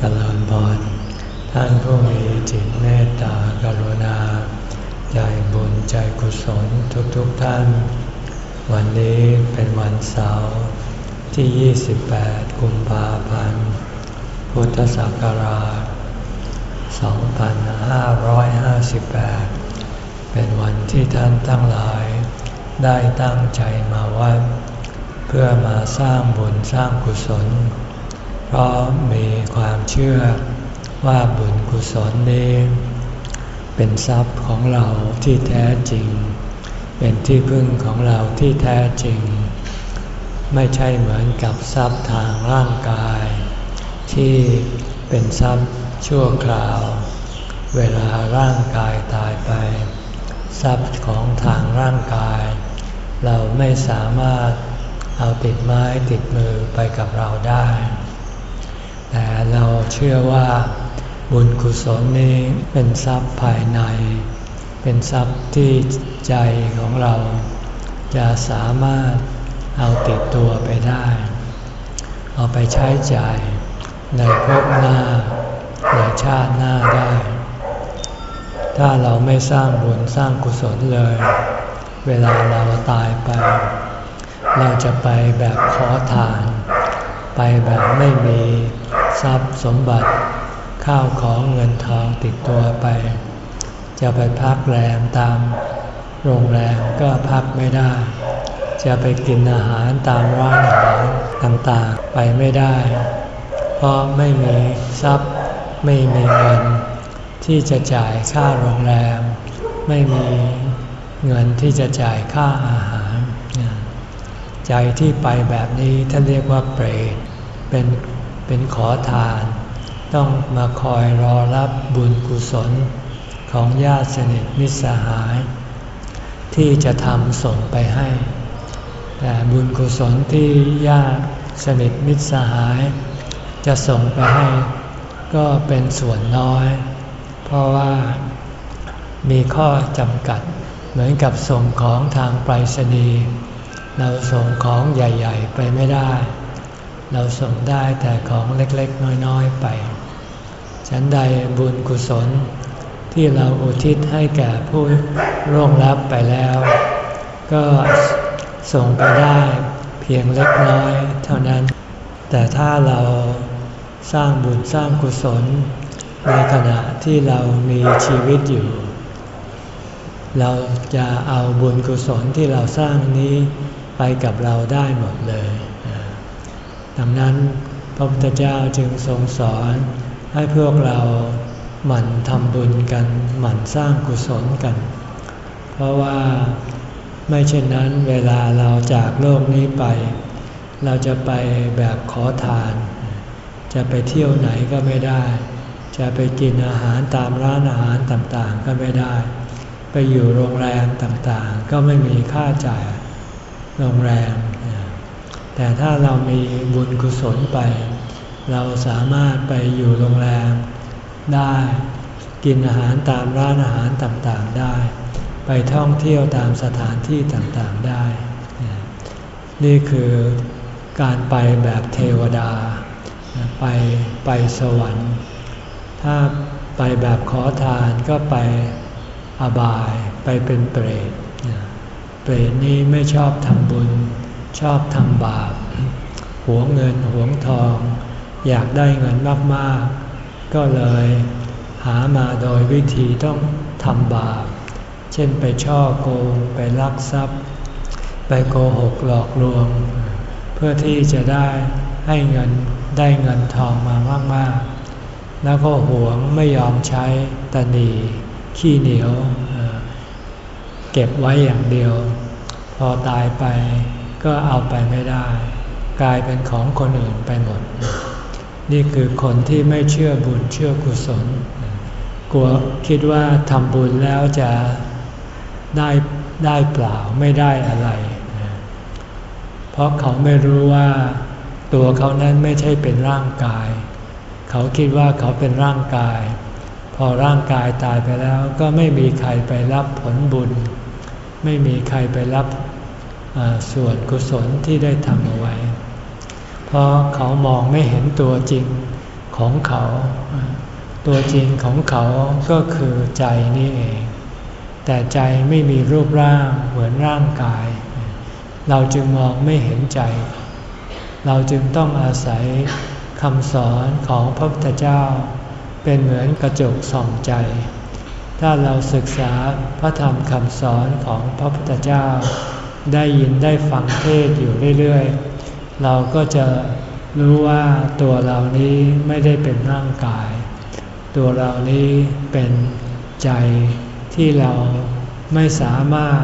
เจริญพรท่านผู้มีจิตเมตตากรุณา ใจบุญใจกุศลทุกๆทท่าน วันนี้เป็นวันเสาร์ที่ 28 กุมภาพันธ์ พุทธศักราช 2558 เป็นวันที่ท่านทั้งหลาย ได้ตั้งใจมาวัด เพื่อมาสร้างบุญสร้างกุศล เพราะมีความเชื่อว่าบุญกุศลนี้เป็นทรัพย์ของเราที่แท้จริง เป็นที่พึ่งของเราที่แท้จริง ไม่ใช่เหมือนกับทรัพย์ทางร่างกาย ที่เป็นทรัพย์ชั่วคราว เวลาร่างกายตายไป ทรัพย์ของทางร่างกาย เราไม่สามารถเอาติดไม้ติดมือไปกับเราได้ แต่เราเชื่อว่าบุญกุศลนี้เป็นทรัพย์ภายใน เป็นทรัพย์ที่ใจของเรา จะสามารถเอาติดตัวไปได้ เอาไปใช้จ่ายในภพหน้าในชาติหน้าได้ ถ้าเราไม่สร้างบุญสร้างกุศลเลย เวลาเราตายไป เราจะไปแบบขอทาน ไปแบบไม่มี ทรัพย์สมบัติข้าวของเงินทองติดตัวไป จะไปพักแรมตามโรงแรมก็พักไม่ได้ จะไปกินอาหารตามร้านอาหารต่างๆไปไม่ได้ เพราะไม่มีทรัพย์ไม่มีเงิน ที่จะจ่ายค่าโรงแรม ไม่มีเงินที่จะจ่ายค่าอาหาร ใจที่ไปแบบนี้ท่านเรียกว่าเปรตเป็น เป็นขอทาน ต้องมาคอยรอรับบุญกุศลของญาติสนิทมิตรสหาย ที่จะทำส่งไปให้ แต่บุญกุศลที่ญาติสนิทมิตรสหาย จะส่งไปให้ ก็เป็นส่วนน้อย เพราะว่ามีข้อจำกัดเหมือนกับส่งของทางไปรษณีย์เราส่งของใหญ่ ๆ ไปไม่ได้ เราส่งได้แต่ของเล็กๆ น้อยๆไป ฉันใดบุญกุศล ที่เราอุทิศให้แก่ผู้ร่วงลับไปแล้ว ก็ส่งไปได้เพียงเล็กน้อยเท่านั้น แต่ถ้าเราสร้างบุญสร้างกุศล ในขณะที่เรามีชีวิตอยู่ เราจะเอาบุญกุศลที่เราสร้างนี้ไปกับเราได้หมดเลย ดังนั้นพระพุทธเจ้าจึงทรงสอนให้พวกเราหมั่นทำบุญกัน หมั่นสร้างกุศลกัน เพราะว่าไม่เช่นนั้นเวลาเราจากโลกนี้ไป เราจะไปแบบขอทาน จะไปเที่ยวไหนก็ไม่ได้ จะไปกินอาหารตามร้านอาหารต่างๆก็ไม่ได้ ไปอยู่โรงแรมต่างๆ ก็ไม่มีค่าจ่ายโรงแรม แต่ถ้าเรามีบุญกุศลไป เราสามารถไปอยู่โรงแรมได้กินอาหารตามร้านอาหารต่างๆได้ ไปท่องเที่ยวตามสถานที่ต่างๆได้ นี่คือการไปแบบเทวดา ไปไปสวรรค์ ถ้าไปแบบขอทานก็ไปอบายไปเป็นเปรต เปรตนี้ไม่ชอบทำบุญ ชอบทำบาปหวงเงินหวงทอง อยากได้เงินมากๆ ก็เลยหามาโดยวิธีต้องทำบาป เช่นไปช่อโกงไปลักทรัพย์ ไปโกหกหลอกลวง เพื่อที่จะได้ให้เงินได้เงินทองมามากๆ แล้วก็หวงไม่ยอมใช้ตนีขี้เหนียว เก็บไว้อย่างเดียว พอตายไป ก็เอาไปไม่ได้ กลายเป็นของคนอื่นไปหมด นี่คือคนที่ไม่เชื่อบุญเชื่อกุศล กลัวคิดว่าทำบุญแล้วจะได้ได้เปล่าไม่ได้อะไร เพราะเขาไม่รู้ว่าตัวเขานั้นไม่ใช่เป็นร่างกาย เขาคิดว่าเขาเป็นร่างกาย พอร่างกายตายไปแล้วก็ไม่มีใครไปรับผลบุญ ไม่มีใครไปรับ ส่วนกุศลที่ได้ทำเอาไว้ เพราะเขามองไม่เห็นตัวจริงของเขา ตัวจริงของเขาก็คือใจนี่เอง แต่ใจไม่มีรูปร่างเหมือนร่างกาย เราจึงมองไม่เห็นใจ เราจึงต้องอาศัยคำสอนของพระพุทธเจ้า เป็นเหมือนกระจกส่องใจ ถ้าเราศึกษาพระธรรมคำสอนของพระพุทธเจ้า ได้ยินได้ฟังเทศอยู่เรื่อยๆ เราก็จะรู้ว่าตัวเรานี้ไม่ได้เป็นร่างกาย ตัวเรานี้เป็นใจที่เราไม่สามารถ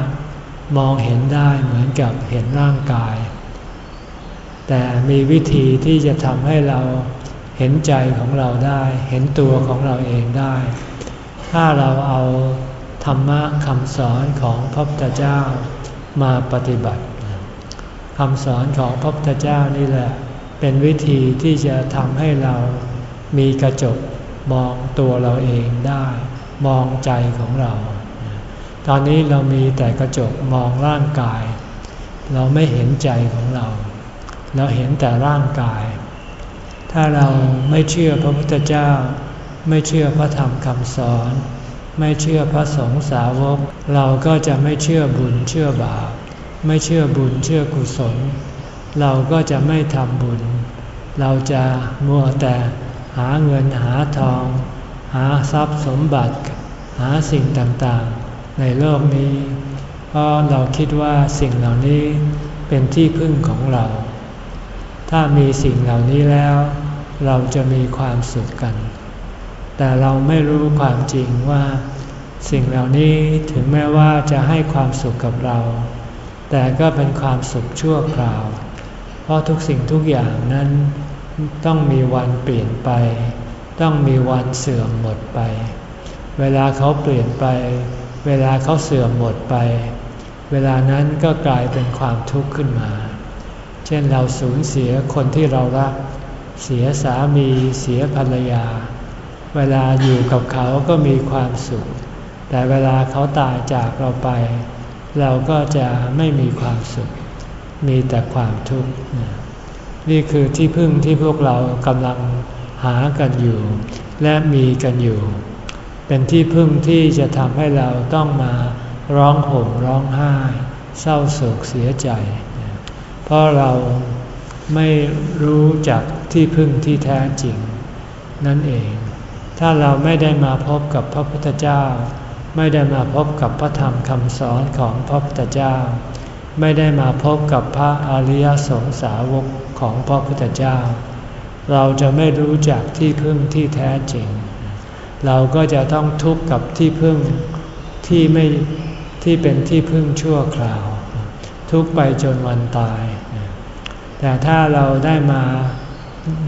มองเห็นได้เหมือนกับเห็นร่างกาย แต่มีวิธีที่จะทำให้เราเห็นใจของเราได้ เห็นตัวของเราเองได้ ถ้าเราเอาธรรมะคำสอนของพระพุทธเจ้า มาปฏิบัติคำสอนของพระพุทธเจ้านี่แหละ เป็นวิธีที่จะทำให้เรามีกระจกมองตัวเราเองได้ มองใจของเรา ตอนนี้เรามีแต่กระจกมองร่างกาย เราไม่เห็นใจของเรา เราเห็นแต่ร่างกาย ถ้าเราไม่เชื่อพระพุทธเจ้า ไม่เชื่อพระธรรมคำสอน ไม่เชื่อพระสงฆ์สาวก เราก็จะไม่เชื่อบุญเชื่อบาป ไม่เชื่อบุญเชื่อกุศล เราก็จะไม่ทำบุญ เราจะมัวแต่หาเงินหาทอง หาทรัพย์สมบัติ หาสิ่งต่างๆ ในโลกนี้ เพราะเราคิดว่าสิ่งเหล่านี้เป็นที่พึ่งของเรา ถ้ามีสิ่งเหล่านี้แล้ว เราจะมีความสุขกัน แต่เราไม่รู้ความจริงว่า สิ่งเหล่านี้ถึงแม้ว่าจะให้ความสุขกับเรา แต่ก็เป็นความสุขชั่วคราว เพราะทุกสิ่งทุกอย่างนั้นต้องมีวันเปลี่ยนไป ต้องมีวันเสื่อมหมดไป เวลาเขาเปลี่ยนไป เวลาเขาเสื่อมหมดไป เวลานั้นก็กลายเป็นความทุกข์ขึ้นมา เช่นเราสูญเสียคนที่เรารัก เสียสามี เสียภรรยา เวลาอยู่กับเขาก็มีความสุข แต่เวลาเขาตายจากเราไป เราก็จะไม่มีความสุข มีแต่ความทุกข์ นี่คือที่พึ่งที่พวกเรากำลังหากันอยู่ และมีกันอยู่ เป็นที่พึ่งที่จะทำให้เราต้องมาร้องห่มร้องไห้ เศร้าโศกเสียใจ เพราะเราไม่รู้จักที่พึ่งที่แท้จริง นั่นเอง ถ้าเราไม่ได้มาพบกับพระพุทธเจ้า ไม่ได้มาพบกับพระธรรมคำสอนของพระพุทธเจ้า ไม่ได้มาพบกับพระอริยสงสาวกของพระพุทธเจ้า เราจะไม่รู้จักที่พึ่งที่แท้จริง เราก็จะต้องทุกข์กับที่พึ่งที่ไม่ที่เป็นที่พึ่งชั่วคราว ทุกไปจนวันตาย แต่ถ้าเราได้มา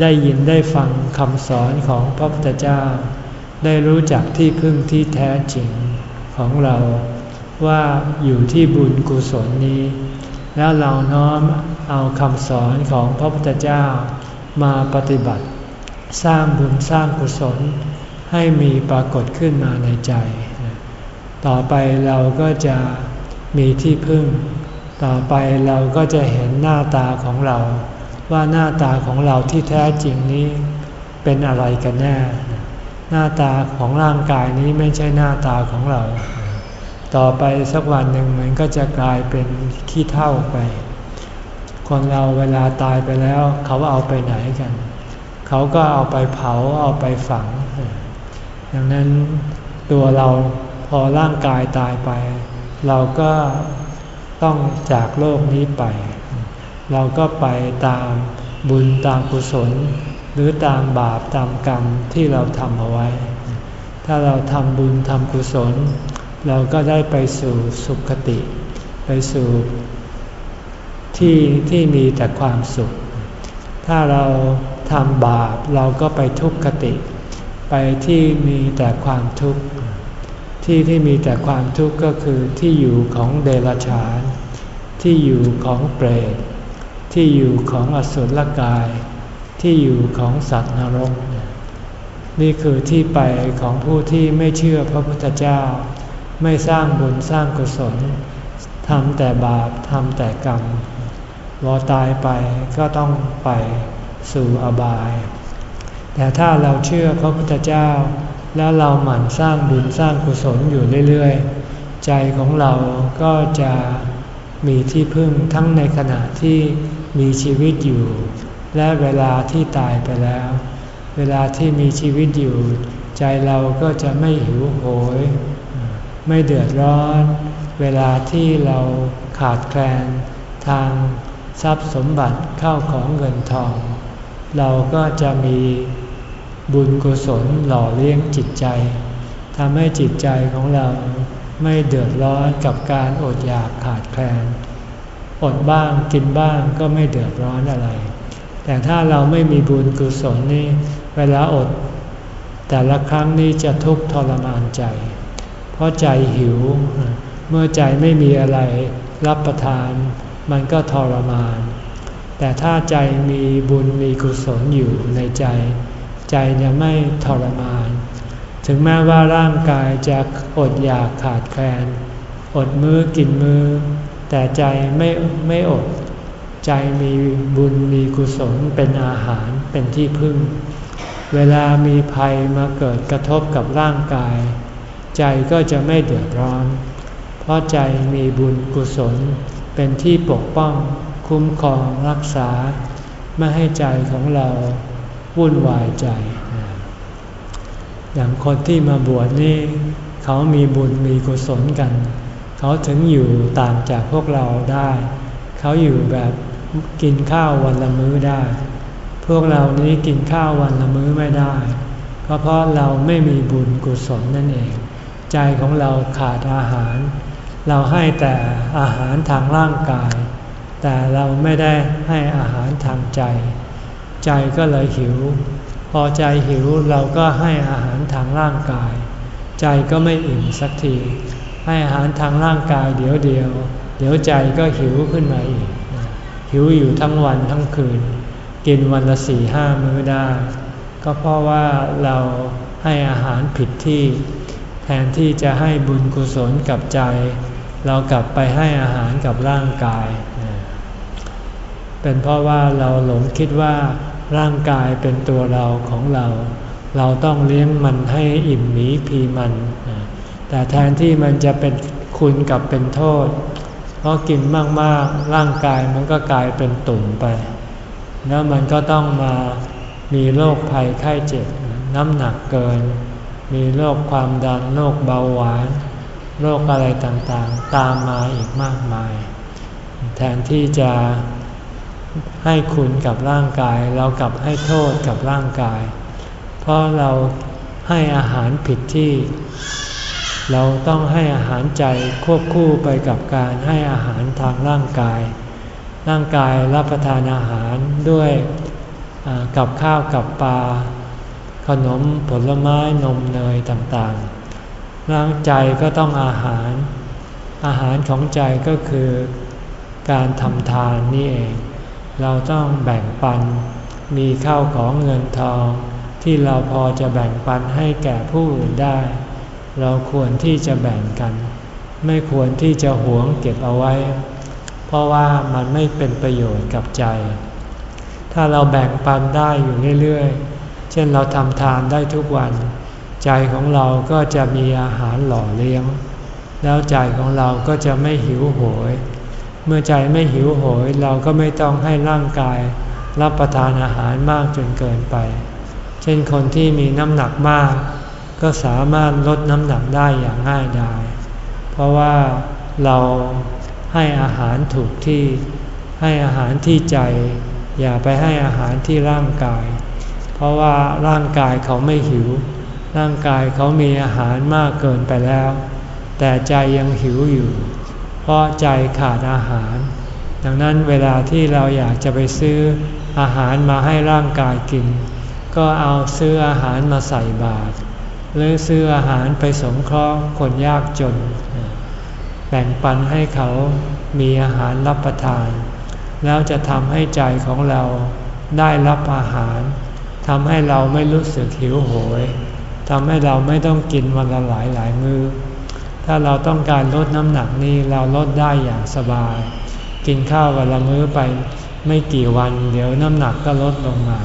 ได้ยินได้ฟังคำสอนของพระพุทธเจ้า ได้รู้จักที่พึ่งที่แท้จริงของเราว่าอยู่ที่บุญกุศลนี้ แล้วเราน้อมเอาคำสอนของพระพุทธเจ้ามาปฏิบัติ สร้างบุญสร้างกุศลให้มีปรากฏขึ้นมาในใจ ต่อไปเราก็จะมีที่พึ่ง ต่อไปเราก็จะเห็นหน้าตาของเรา ว่าหน้าตาของเราที่แท้จริงนี้เป็นอะไรกันแน่ หน้าตาของร่างกายนี้ไม่ใช่หน้าตาของเรา ต่อไปสักวันหนึ่งมันก็จะกลายเป็นขี้เท่าไป คนเราเวลาตายไปแล้ว เขาเอาไปไหนกัน เขาก็เอาไปเผาเอาไปฝัง ดังนั้นตัวเราพอร่างกายตายไป เราก็ต้องจากโลกนี้ไป เราก็ไปตามบุญตามกุศล หรือตามบาปตามกรรมที่เราทำเอาไว้ ถ้าเราทำบุญทำกุศล เราก็ได้ไปสู่สุขติ ไปสู่ที่ที่มีแต่ความสุข ถ้าเราทำบาปเราก็ไปทุกขติ ไปที่มีแต่ความทุกข์ ที่ที่มีแต่ความทุกข์ก็คือที่อยู่ของเดรัจฉาน ที่อยู่ของเปรต ที่อยู่ของอสุรกาย ที่อยู่ของสัตว์นรก นี่คือที่ไปของผู้ที่ไม่เชื่อพระพุทธเจ้า ไม่สร้างบุญสร้างกุศลทำแต่บาปทำแต่กรรมพอตายไปก็ต้องไปสู่อบาย แต่ถ้าเราเชื่อพระพุทธเจ้า แล้วเราหมั่นสร้างบุญสร้างกุศลอยู่เรื่อยๆ ใจของเราก็จะมีที่พึ่งทั้งในขณะที่ มีชีวิตอยู่ และเวลาที่ตายไปแล้ว เวลาที่มีชีวิตอยู่ ใจเราก็จะไม่หิวโหย ไม่เดือดร้อน เวลาที่เราขาดแคลนทางทรัพย์สมบัติเข้าของเงินทอง เราก็จะมีบุญกุศลหล่อเลี้ยงจิตใจทำให้จิตใจของเราไม่เดือดร้อนกับการอดอยากขาดแคลน อดบ้างกินบ้างก็ไม่เดือดร้อนอะไร แต่ถ้าเราไม่มีบุญกุศลนี่เวลาอด แต่ละครั้งนี้จะทุกข์ทรมานใจ เพราะใจหิว เมื่อใจไม่มีอะไรรับประทาน มันก็ทรมาน แต่ถ้าใจมีบุญมีกุศลอยู่ในใจ ใจจะไม่ทรมาน ถึงแม้ว่าร่างกายจะอดอยากขาดแคลน อดมือ้อกินมือ้อ แต่ใจไม่ไม่อด ใจมีบุญมีกุศลเป็นอาหารเป็นที่พึ่ง เวลามีภัยมาเกิดกระทบกับร่างกาย ใจก็จะไม่เดือดร้อน เพราะใจมีบุญกุศลเป็นที่ปกป้อง คุ้มครองรักษา ไม่ให้ใจของเราวุ่นวายใจ อย่างคนที่มาบวชนี่ เขามีบุญมีกุศลกัน เขาถึงอยู่ต่างจากพวกเราได้ เขาอยู่แบบกินข้าววันละมื้อได้ พวกเรานี้กินข้าววันละมื้อไม่ได้ ก็เพราะเราไม่มีบุญกุศลนั่นเอง ใจของเราขาดอาหาร เราให้แต่อาหารทางร่างกาย แต่เราไม่ได้ให้อาหารทางใจ ใจก็เลยหิว พอใจหิวเราก็ให้อาหารทางร่างกาย ใจก็ไม่อิ่มสักที ให้อาหารทางร่างกายเดี๋ยวเดียว เดี๋ยวใจก็หิวขึ้นมาอีก หิวอยู่ทั้งวันทั้งคืน กินวันละสี่ห้ามื้อได้ ก็เพราะว่าเราให้อาหารผิดที่ แทนที่จะให้บุญกุศลกับใจ เรากลับไปให้อาหารกับร่างกาย เป็นเพราะว่าเราหลงคิดว่าร่างกายเป็นตัวเราของเรา เราต้องเลี้ยงมันให้อิ่มหมีพีมัน แต่แทนที่มันจะเป็นคุณกับเป็นโทษ เพราะกินมากๆ ร่างกายมันก็กลายเป็นตุ่มไป แล้วมันก็ต้องมามีโรคภัยไข้เจ็บ น้ำหนักเกิน มีโรคความดันโรคเบาหวานโรคอะไรต่างๆ ตามมาอีกมากมาย แทนที่จะให้คุณกับร่างกาย เรากลับให้โทษกับร่างกาย เพราะเราให้อาหารผิดที่ เราต้องให้อาหารใจควบคู่ไปกับการให้อาหารทางร่างกาย ร่างกายรับประทานอาหารด้วยกับข้าวกับปลา ขนมผลไม้นมเนยต่างๆ ร่างใจก็ต้องอาหาร อาหารของใจก็คือการทำทานนี่เอง เราต้องแบ่งปัน มีข้าวของเงินทอง ที่เราพอจะแบ่งปันให้แก่ผู้อื่นได้ เราควรที่จะแบ่งกัน ไม่ควรที่จะหวงเก็บเอาไว้ เพราะว่ามันไม่เป็นประโยชน์กับใจ ถ้าเราแบ่งปันได้อยู่เรื่อยๆ เช่นเราทำทานได้ทุกวัน ใจของเราก็จะมีอาหารหล่อเลี้ยง แล้วใจของเราก็จะไม่หิวโหย เมื่อใจไม่หิวโหยเราก็ไม่ต้องให้ร่างกายรับประทานอาหารมากจนเกินไป เช่นคนที่มีน้ำหนักมาก ก็สามารถลดน้ำหนักได้อย่างง่ายดาย เพราะว่าเราให้อาหารถูกที่ ให้อาหารที่ใจ อย่าไปให้อาหารที่ร่างกาย เพราะว่าร่างกายเขาไม่หิว ร่างกายเขามีอาหารมากเกินไปแล้ว แต่ใจยังหิวอยู่ เพราะใจขาดอาหาร ดังนั้นเวลาที่เราอยากจะไปซื้ออาหารมาให้ร่างกายกิน ก็เอาซื้ออาหารมาใส่บาตร หรือซื้ออาหารไปสงเคราะห์คนยากจน แบ่งปันให้เขามีอาหารรับประทาน แล้วจะทำให้ใจของเราได้รับอาหารทำให้เราไม่รู้สึกหิวโหยทำให้เราไม่ต้องกินวันละหลายหลายมือ้อถ้าเราต้องการลดน้ำหนักนี่เราลดได้อย่างสบาย กินข้าววันละมื้อไปไม่กี่วัน เดี๋ยวน้ำหนักก็ลดลงมา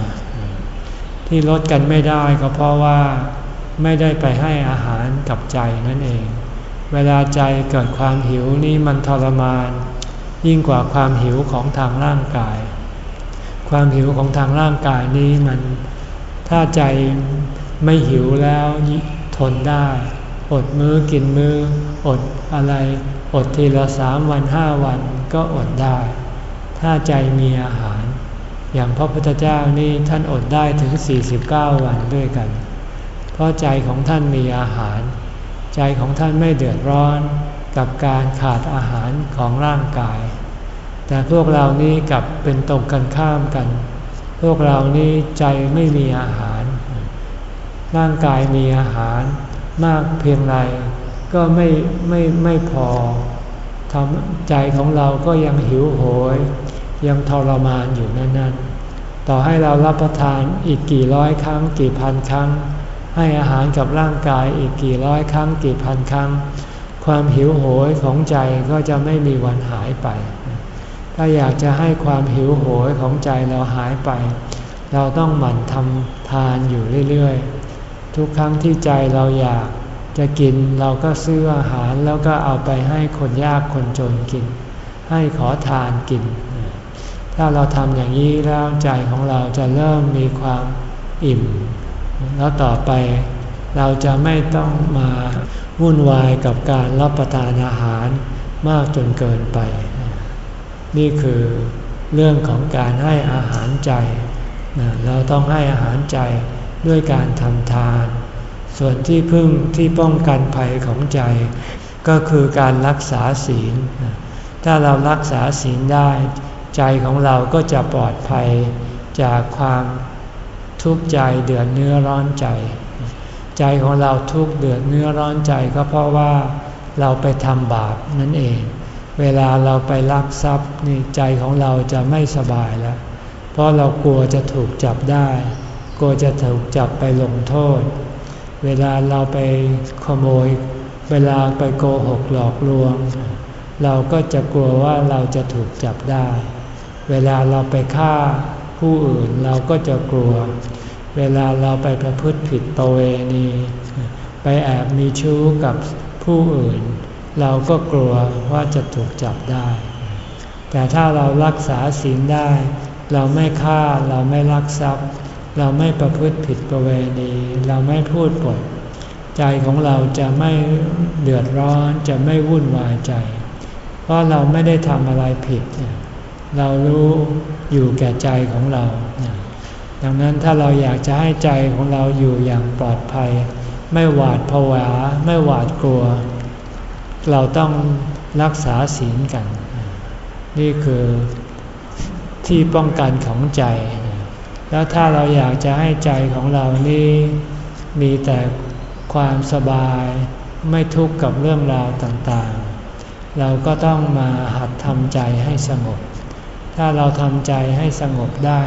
ที่ลดกันไม่ได้ก็เพราะว่า ไม่ได้ไปให้อาหารกับใจนั่นเอง เวลาใจเกิดความหิวนี่มันทรมาน ยิ่งกว่าความหิวของทางร่างกาย ความหิวของทางร่างกายนี้มันถ้าใจไม่หิวแล้วทนได้ อดมือ้อกินมือ้ออดอะไร อดทีละสามวันห้าวันก็อดได้ ถ้าใจมีอาหาร อย่างพระพุทธเจ้านี่ท่านอดได้ถึง 49 วันด้วยกัน ราะใจของท่านมีอาหาร ใจของท่านไม่เดือดร้อนกับการขาดอาหารของร่างกาย แต่พวกเรานี่กลับเป็นตรงกันข้ามกัน พวกเรานี่ใจไม่มีอาหาร ร่างกายมีอาหารมากเพียงไรก็ไม่ไม่ไม่พอทำใจของเราก็ยังหิวโหย ยังทรมานอยู่นั่นนั่นต่อให้เรารับประทานอีกกี่ร้อยครั้งกี่พันครั้ง ให้อาหารกับร่างกายอีกกี่ร้อยครั้งกี่พันครั้ง ความหิวโหยของใจก็จะไม่มีวันหายไป ถ้าอยากจะให้ความหิวโหยของใจเราหายไป เราต้องหมั่นทำทานอยู่เรื่อยๆ ทุกครั้งที่ใจเราอยากจะกินเราก็ซื้ออาหารแล้วก็เอาไปให้คนยากคนจนกิน ให้ขอทานกิน ถ้าเราทำอย่างนี้แล้วใจของเราจะเริ่มมีความอิ่ม แล้วต่อไปเราจะไม่ต้องมาวุ่นวายกับการรับประทานอาหารมากจนเกินไป นี่คือเรื่องของการให้อาหารใจเราต้องให้อาหารใจด้วยการทำทาน ส่วนที่พึ่งที่ป้องกันภัยของใจ ก็คือการรักษาศีล ถ้าเรารักษาศีลได้ ใจของเราก็จะปลอดภัยจากความ ทุกข์ใจเดือดเนื้อร้อนใจ ใจของเราทุกข์เดือดเนื้อร้อนใจก็เพราะว่าเราไปทำบาปนั่นเอง เวลาเราไปลักทรัพย์นี่ใจของเราจะไม่สบายแล้ว เพราะเรากลัวจะถูกจับได้ กลัวจะถูกจับไปลงโทษ เวลาเราไปขโมย เวลาไปโกหกหลอกลวง เราก็จะกลัวว่าเราจะถูกจับได้ เวลาเราไปฆ่า ผู้อื่นเราก็จะกลัว เวลาเราไปประพฤติผิดตัวเณีไปแอบมีชู้กับผู้อื่น เราก็กลัวว่าจะถูกจับได้ แต่ถ้าเรารักษาศีลได้ เราไม่ฆ่าเราไม่ลักทรัพย์ เราไม่ประพฤติผิดประเวณี เราไม่พูดปด ใจของเราจะไม่เดือดร้อนจะไม่วุ่นวายใจ เพราะเราไม่ได้ทำอะไรผิดเเรารู้อยู่แก่ใจของเรา ดังนั้นถ้าเราอยากจะให้ใจของเราอยู่อย่างปลอดภัย ไม่หวาดผวา ไม่หวาดกลัว เราต้องรักษาศีลกัน นี่คือที่ป้องกันของใจ แล้วถ้าเราอยากจะให้ใจของเรานี่มีแต่ความสบายไม่ทุกข์กับเรื่องราวต่างๆ เราก็ต้องมาหัดทำใจให้สงบ ถ้าเราทำใจให้สงบได้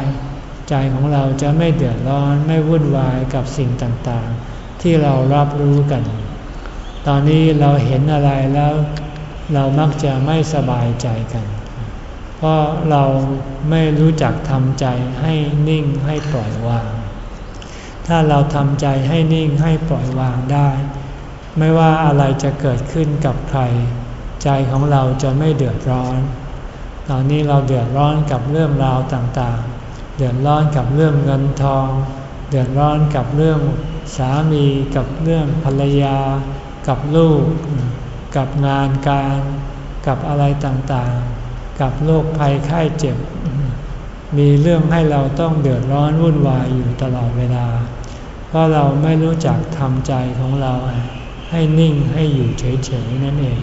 ใจของเราจะไม่เดือดร้อนไม่วุ่นวายกับสิ่งต่างๆ ที่เรารับรู้กัน ตอนนี้เราเห็นอะไรแล้ว เรามักจะไม่สบายใจกัน เพราะเราไม่รู้จักทำใจให้นิ่งให้ปล่อยวาง ถ้าเราทำใจให้นิ่งให้ปล่อยวางได้ ไม่ว่าอะไรจะเกิดขึ้นกับใคร ใจของเราจะไม่เดือดร้อน ตอนนี้เราเดือดร้อนกับเรื่องราวต่างๆ เดือดร้อนกับเรื่องเงินทอง เดือดร้อนกับเรื่องสามีกับเรื่องภรรยา กับลูก กับงานการ กับอะไรต่างๆ กับโรคภัยไข้เจ็บ มีเรื่องให้เราต้องเดือดร้อนวุ่นวายอยู่ตลอดเวลา เพราะเราไม่รู้จักทำใจของเราให้นิ่งให้อยู่เฉยๆนั่นเอง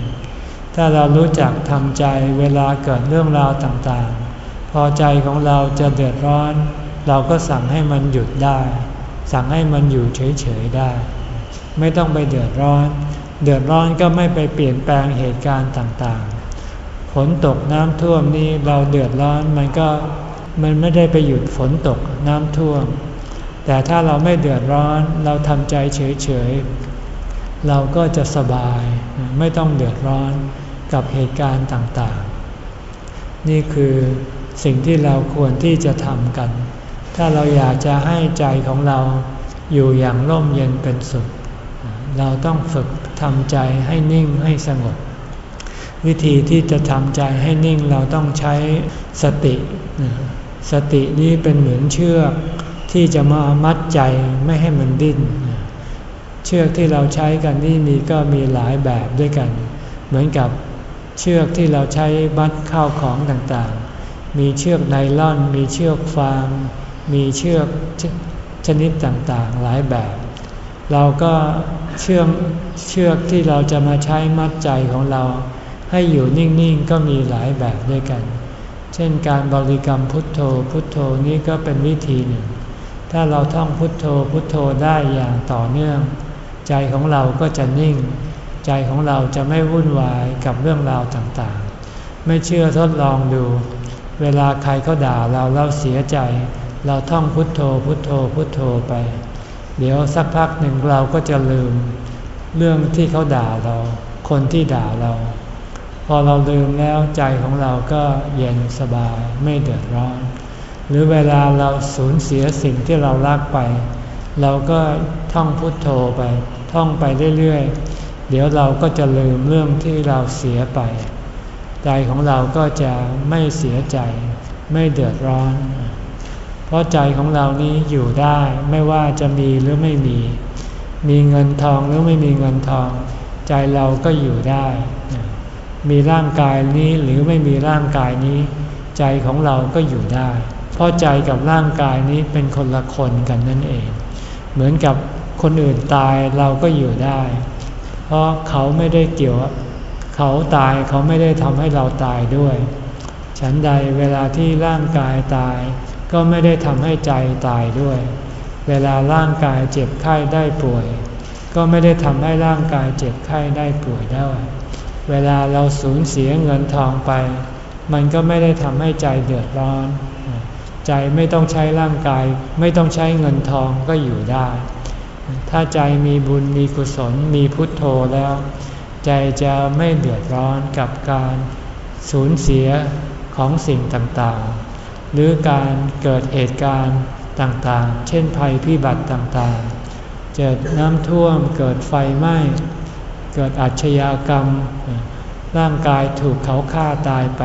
ถ้าเรารู้จักทำใจเวลาเกิดเรื่องราวต่างๆ พอใจของเราจะเดือดร้อน เราก็สั่งให้มันหยุดได้ สั่งให้มันอยู่เฉยๆได้ ไม่ต้องไปเดือดร้อน เดือดร้อนก็ไม่ไปเปลี่ยนแปลงเหตุการณ์ต่างๆ ฝนตกน้ำท่วมนี่เราเดือดร้อนมันก็มันไม่ได้ไปหยุดฝนตกน้ำท่วม แต่ถ้าเราไม่เดือดร้อนเราทำใจเฉยๆ เราก็จะสบาย ไม่ต้องเดือดร้อน กับเหตุการณ์ต่างๆ นี่คือสิ่งที่เราควรที่จะทำกัน ถ้าเราอยากจะให้ใจของเราอยู่อย่างร่มเย็นเป็นสุข เราต้องฝึกทำใจให้นิ่งให้สงบ วิธีที่จะทำใจให้นิ่งเราต้องใช้สติ สตินี้เป็นเหมือนเชือกที่จะมามัดใจไม่ให้มันดิ้น เชือกที่เราใช้กันนี่มีก็มีหลายแบบด้วยกัน เหมือนกับ เชือกที่เราใช้บัดข้าวของต่างๆ มีเชือกไนล่อน มีเชือกฟาง มีเชือกชนิดต่างๆ หลายแบบ เราก็เชือกเชือกที่เราจะมาใช้มัดใจของเรา ให้อยู่นิ่งๆ ก็มีหลายแบบด้วยกัน เช่นการบริกรรมพุทโธพุทโธนี้ก็เป็นวิธีหนึ่ง ถ้าเราท่องพุทโธพุทโธได้อย่างต่อเนื่อง ใจของเราก็จะนิ่ง ใจของเราจะไม่วุ่นวายกับเรื่องราวต่างๆ ไม่เชื่อทดลองดู เวลาใครเขาด่าเราเราเสียใจ เราท่องพุทโธพุทโธพุทโธไป เดี๋ยวสักพักหนึ่งเราก็จะลืม เรื่องที่เขาด่าเรา คนที่ด่าเรา พอเราลืมแล้วใจของเราก็เย็นสบายไม่เดือดร้อน หรือเวลาเราสูญเสียสิ่งที่เรารักไป เราก็ท่องพุทโธไป ท่องไปเรื่อยๆ เดี๋ยวเราก็จะลืมเรื่องที่เราเสียไป ใจของเราก็จะไม่เสียใจ ไม่เดือดร้อน เพราะใจของเรานี้อยู่ได้ไม่ว่าจะมีหรือไม่มี มีเงินทองหรือไม่มีเงินทอง ใจเราก็อยู่ได้ มีร่างกายนี้หรือไม่มีร่างกายนี้ ใจของเราก็อยู่ได้ เพราะใจกับร่างกายนี้เป็นคนละคนกันนั่นเอง เหมือนกับคนอื่นตายเราก็อยู่ได้ ราะเขาไม่ได้เกี่ยว เขาตายเขาไม่ได้ทำให้เราตายด้วย ฉันใดเวลาที่ร่างกายตาย ก็ไม่ได้ทำให้ใจตายด้วย เวลาร่างกายเจ็บไข้ได้ป่วย ก็ไม่ได้ทำให้ร่างกายเจ็บไข้ได้ป่วยได้เวลาเราสูญเสียเงินทองไป มันก็ไม่ได้ทำให้ใจเดือดร้อน ใจไม่ต้องใช้ร่างกาย ไม่ต้องใช้เงินทองก็อยู่ได้ ถ้าใจมีบุญมีกุศลมีพุทโธแล้ว ใจจะไม่เดือดร้อนกับการสูญเสียของสิ่งต่างๆ หรือการเกิดเหตุการณ์ต่างๆ เช่นภัยพิบัติต่างๆ เกิดน้ำท่วมเกิดไฟไหม้ เกิดอาชญากรรม ร่างกายถูกเขาฆ่าตายไป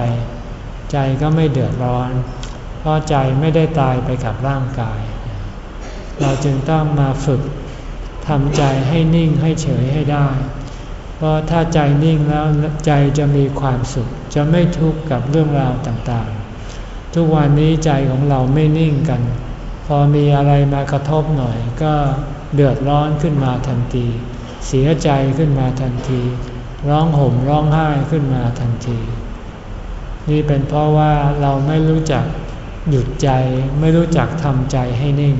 ใจก็ไม่เดือดร้อน เพราะใจไม่ได้ตายไปกับร่างกาย เราจึงต้องมาฝึก ทำใจให้นิ่งให้เฉยให้ได้ เพราะถ้าใจนิ่งแล้วใจจะมีความสุข จะไม่ทุกข์กับเรื่องราวต่างๆ ทุกวันนี้ใจของเราไม่นิ่งกัน พอมีอะไรมากระทบหน่อยก็เดือดร้อนขึ้นมาทันที เสียใจขึ้นมาทันที ร้องห่มร้องไห้ขึ้นมาทันที นี่เป็นเพราะว่าเราไม่รู้จักหยุดใจไม่รู้จักทำใจให้นิ่ง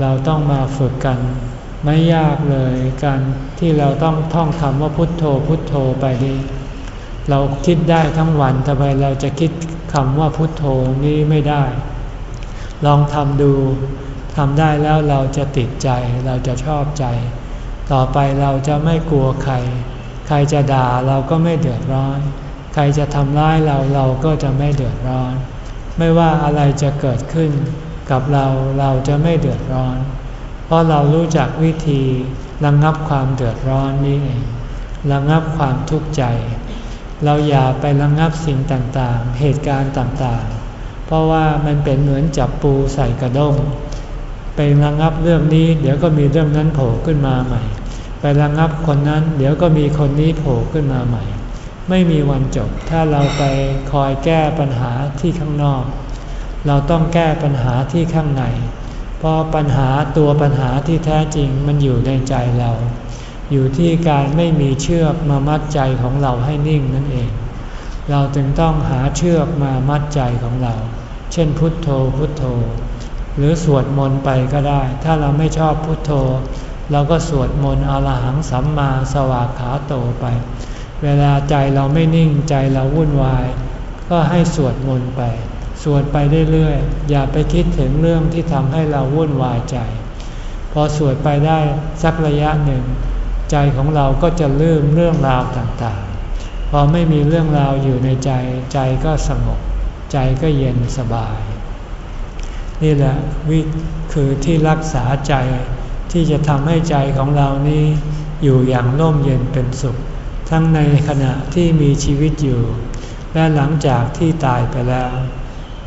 เราต้องมาฝึกกัน ไม่ยากเลยการที่เราต้องท่องคำว่าพุทโธพุทโธไปนี้เราคิดได้ทั้งวันทำไมเราจะคิดคำว่าพุทโธนี้ไม่ได้ ลองทำดูทำได้แล้วเราจะติดใจเราจะชอบใจ ต่อไปเราจะไม่กลัวใคร ใครจะด่าเราก็ไม่เดือดร้อน ใครจะทำร้ายเราเราก็จะไม่เดือดร้อน ไม่ว่าอะไรจะเกิดขึ้น กับเราเราจะไม่เดือดร้อน เพราะเรารู้จักวิธีระงงับความเดือดร้อนนี้เองระงงับความทุกข์ใจ เราอย่าไประงงับสิ่งต่างๆ เหตุการณ์ต่างๆ เพราะว่ามันเป็นเหมือนจับปูใส่กระด้ง ไประงงับเรื่องนี้ เดี๋ยวก็มีเรื่องนั้นโผล่ขึ้นมาใหม่ ไประงงับคนนั้น เดี๋ยวก็มีคนนี้โผล่ขึ้นมาใหม่ ไม่มีวันจบ ถ้าเราไปคอยแก้ปัญหาที่ข้างนอก เราต้องแก้ปัญหาที่ข้างใน เพราะปัญหาตัวปัญหาที่แท้จริงมันอยู่ในใจเรา อยู่ที่การไม่มีเชือกมามัดใจของเราให้นิ่งนั่นเอง เราจึงต้องหาเชือกมามัดใจของเรา เช่นพุทโธพุทโธ หรือสวดมนต์ไปก็ได้ ถ้าเราไม่ชอบพุทโธ เราก็สวดมนต์อรหังสัมมาสวากขาโตไป เวลาใจเราไม่นิ่งใจเราวุ่นวาย ก็ให้สวดมนต์ไป สวดไปเรื่อยๆ อย่าไปคิดถึงเรื่องที่ทำให้เราวุ่นวายใจ พอสวดไปได้สักระยะหนึ่ง ใจของเราก็จะลืมเรื่องราวต่างๆ พอไม่มีเรื่องราวอยู่ในใจ ใจก็สงบ ใจก็เย็นสบาย นี่แหละวิคือที่รักษาใจที่จะทำให้ใจของเรานี้ อยู่อย่างร่มเย็นเป็นสุข ทั้งในขณะที่มีชีวิตอยู่ และหลังจากที่ตายไปแล้ว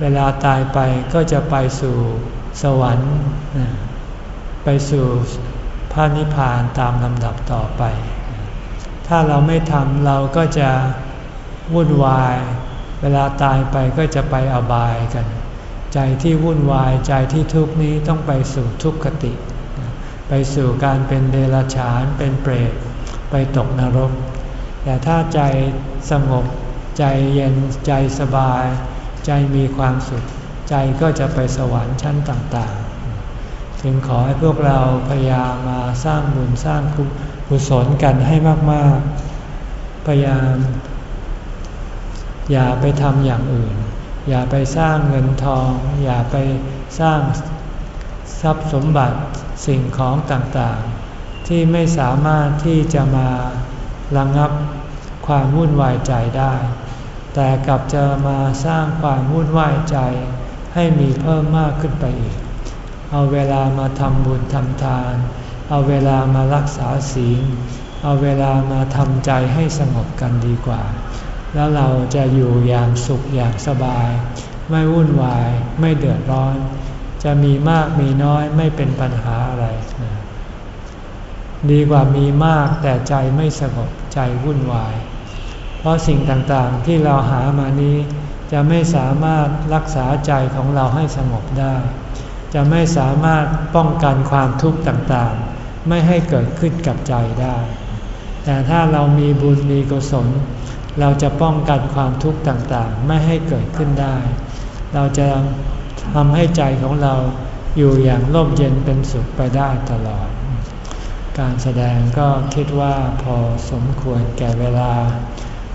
เวลาตายไปก็จะไปสู่สวรรค์ ไปสู่พระนิพพานตามลำดับต่อไป ถ้าเราไม่ทำเราก็จะวุ่นวาย เวลาตายไปก็จะไปอบายกัน ใจที่วุ่นวายใจที่ทุกนี้ต้องไปสู่ทุกขติ ไปสู่การเป็นเดรัจฉานเป็นเปรตไปตกนรก แต่ถ้าใจสงบใจเย็นใจสบาย ใจมีความสุข ใจก็จะไปสวรรค์ชั้นต่างๆ จึงขอให้พวกเราพยายามมาสร้างบุญสร้างกุศลกันให้มากๆ พยายาม อย่าไปทำอย่างอื่น อย่าไปสร้างเงินทอง อย่าไปสร้างทรัพย์สมบัติสิ่งของต่างๆ ที่ไม่สามารถที่จะมาระงงับความวุ่นวายใจได้ แต่กลับจะมาสร้างความวุ่นวายใจ ให้มีเพิ่มมากขึ้นไปอีก เอาเวลามาทำบุญทำทาน เอาเวลามารักษาศีล เอาเวลามาทำใจให้สงบกันดีกว่า แล้วเราจะอยู่อย่างสุขอย่างสบาย ไม่วุ่นวาย ไม่เดือดร้อน จะมีมากมีน้อยไม่เป็นปัญหาอะไร ดีกว่ามีมากแต่ใจไม่สงบใจวุ่นวาย เพราะสิ่งต่างๆที่เราหามานี้ จะไม่สามารถรักษาใจของเราให้สงบได้ จะไม่สามารถป้องกันความทุกข์ต่างๆ ไม่ให้เกิดขึ้นกับใจได้ แต่ถ้าเรามีบุญมีกุศล เราจะป้องกันความทุกข์ต่างๆ ไม่ให้เกิดขึ้นได้ เราจะทำให้ใจของเราอยู่อย่างร่มเย็นเป็นสุขไปได้ตลอด การแสดงก็คิดว่าพอสมควรแก่เวลา